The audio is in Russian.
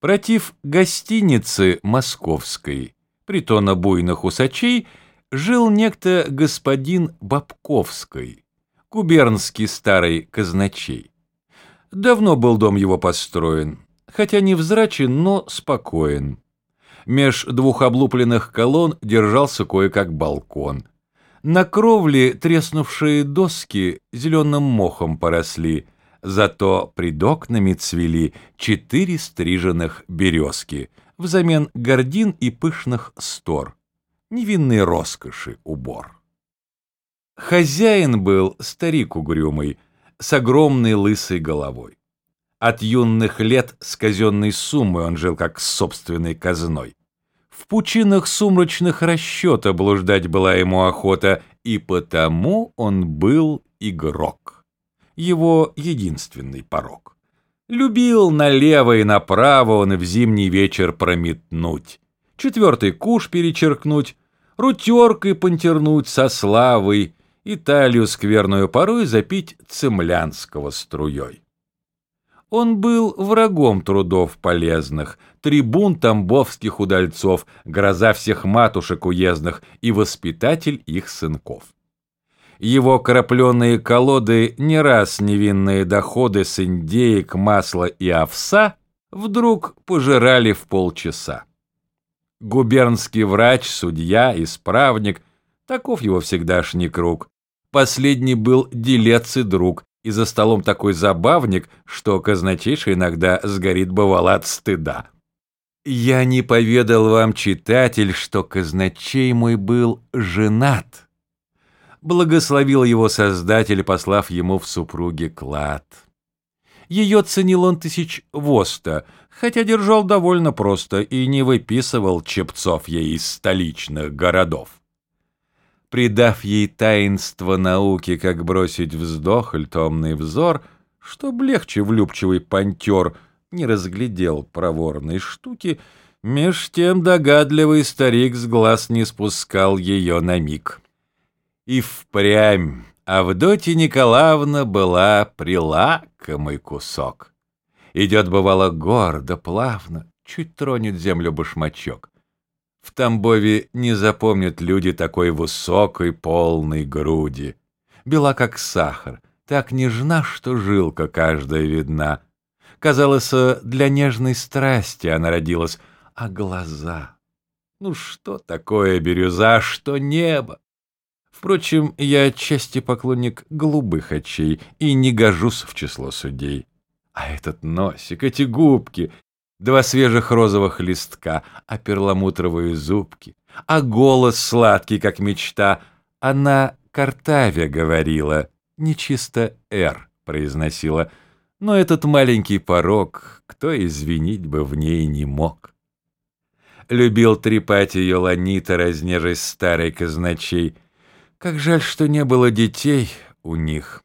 Против гостиницы московской, притона буйных усачей, жил некто господин Бабковский, губернский старый казначей. Давно был дом его построен, хотя невзрачен, но спокоен. Меж двух облупленных колонн держался кое-как балкон. На кровле треснувшие доски зеленым мохом поросли — Зато пред окнами цвели четыре стриженных березки взамен гордин и пышных стор. Невинной роскоши убор. Хозяин был старик угрюмый, с огромной лысой головой. От юных лет с казенной суммой он жил как с собственной казной. В пучинах сумрачных расчета блуждать была ему охота, и потому он был игрок его единственный порог. Любил налево и направо он в зимний вечер прометнуть, четвертый куш перечеркнуть, рутеркой понтернуть со славой и талию скверную порой запить цемлянского струей. Он был врагом трудов полезных, трибун тамбовских удальцов, гроза всех матушек уездных и воспитатель их сынков. Его крапленые колоды не раз невинные доходы с индеек, масла и овса вдруг пожирали в полчаса. Губернский врач, судья, исправник, таков его всегдашний круг. Последний был делец и друг, и за столом такой забавник, что казначейший иногда сгорит бывало от стыда. Я не поведал вам, читатель, что казначей мой был женат благословил его Создатель, послав ему в супруге клад. Ее ценил он тысяч воста, хотя держал довольно просто и не выписывал чепцов ей из столичных городов. Придав ей таинство науки, как бросить вздох или томный взор, чтоб легче влюбчивый пантер не разглядел проворной штуки, меж тем догадливый старик с глаз не спускал ее на миг. И впрямь Авдотья Николаевна была прилакомый кусок. Идет, бывало, гордо, плавно, чуть тронет землю башмачок. В Тамбове не запомнят люди такой высокой, полной груди. Бела, как сахар, так нежна, что жилка каждая видна. Казалось, для нежной страсти она родилась, а глаза... Ну что такое бирюза, что небо? Впрочем, я отчасти поклонник голубых очей и не гожусь в число судей. А этот носик, эти губки, два свежих розовых листка, а перламутровые зубки, а голос сладкий, как мечта. Она картавя говорила, нечисто «р» произносила, но этот маленький порог, кто извинить бы в ней не мог. Любил трепать ее ланита, разнежась старой казначей — как жаль, что не было детей у них.